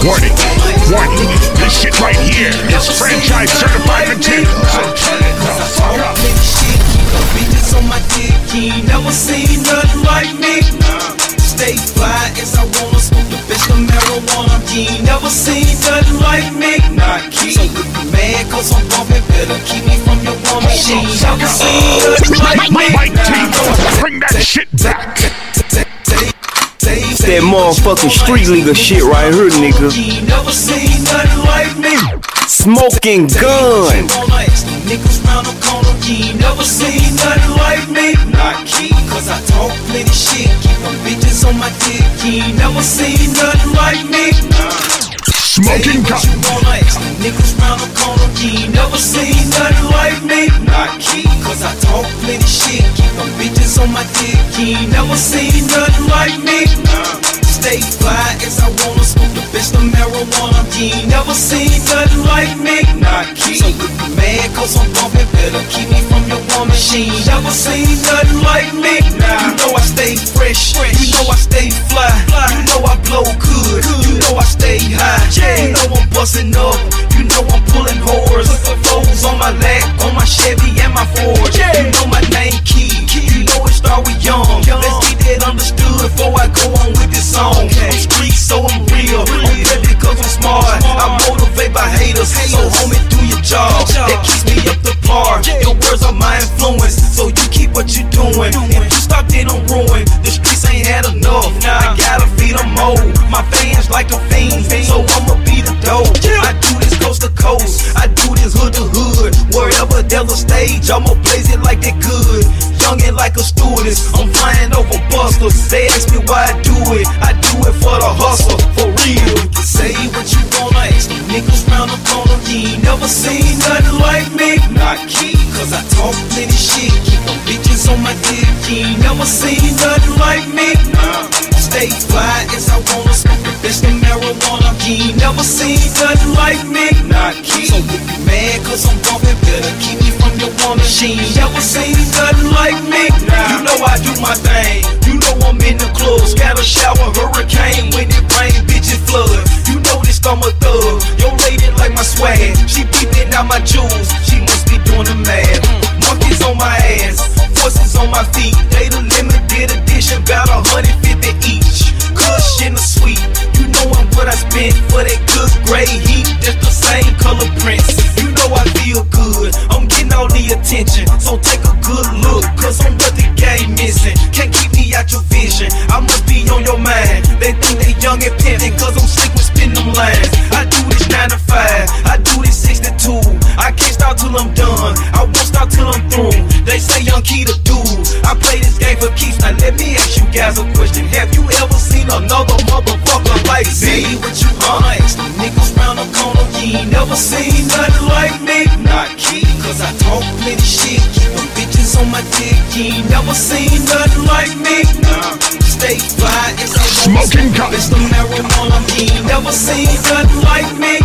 Warning, warning, this shit right here is franchise certified material. So turn it the fuck up. Bitches on my dick, you ain't never seen nothing like me. Stay fly as I wanna smoke the best of marijuana. You ain't never seen nothing like me. Not key. So if you mad cause I'm bumping, better keep me from your woman. She ain't never seen nothing like me. Mike T, bring that shit back. That motherfucking street legal shit right here, nigga. You never seen nothing like me. Smoking gun. Niggas round the corner, you never seen nothing like me. Not key, cause I talk plenty shit. Keep them bitches on my dick, you never seen nothing like me. Smoking gun. you wanna ask me. Niggas round the corner, you ain't never seen nothing like me. Not key, cause I talk plenty shit. Keep them bitches on my dick, you ain't never seen nothing like me. Stay fly as I wanna smoke the bitch of marijuana. You never seen nothing like me. Not you mad cause I'm bumping, better keep me from your woman. Ain't never seen nothing like me. You know I stay fresh. You know I stay what you doing. If you stop, then I'm ruined. The streets ain't had enough. Now I gotta feed them more. My fans like the fiends. So I'ma be the dope. I do this coast to coast. I do this hood to hood. Wherever there's a stage, I'ma blaze it like they could. Youngin' like a stewardess. I'm flying over busters. They ask me why I do it. I do it for the hustle. For real. Say what you wanna. Ask them niggas round the corner. You ain't never seen nothing like me. Not key, cause I talk plenty shit. Keep them bitches dick. Ain't never seen nothing like me. Stay fly as I wanna smoke the best of marijuana. You ain't never seen nothing like me. Not key. So if you mad cause I'm bumping, better keep me from your woman. She ain't never seen nothing like me. You know I do my thing. You know I'm in the club. a shower, hurricane. When it rain, bitches flood. You know this, I'm a thug. Your lady like my swag. She peeping out my jewels. She must be doing the math. Mm. Monkeys on my ass. On my feet. They the limited edition. About a hundred fifty each. Kush in the sweet. You know I'm what I spent for that good gray heat. Just the same color prints. You know I feel good. I'm getting all the attention. So take a good look. Cause I'm what the game missing. Can't keep me out your vision. I must be on your mind. They think they young and pimpin' cause I'm slick with spin them lines. I do this 9 to 5. I do this 6 to 2. I can't stop till I'm done. I won't stop till I'm through. They say young key to. I play this game for keeps. Now let me ask you guys a question. Have you ever seen another motherfucker like me? Say what you wanna ask them niggas round the corner. You ain't never seen nothing like me. Not key, cause I talk plenty shit. Keep them bitches on my dick. You ain't never seen nothing like me. Stay fly as I Smoking gun. It's the marijuana. You ain't never seen nothing like me.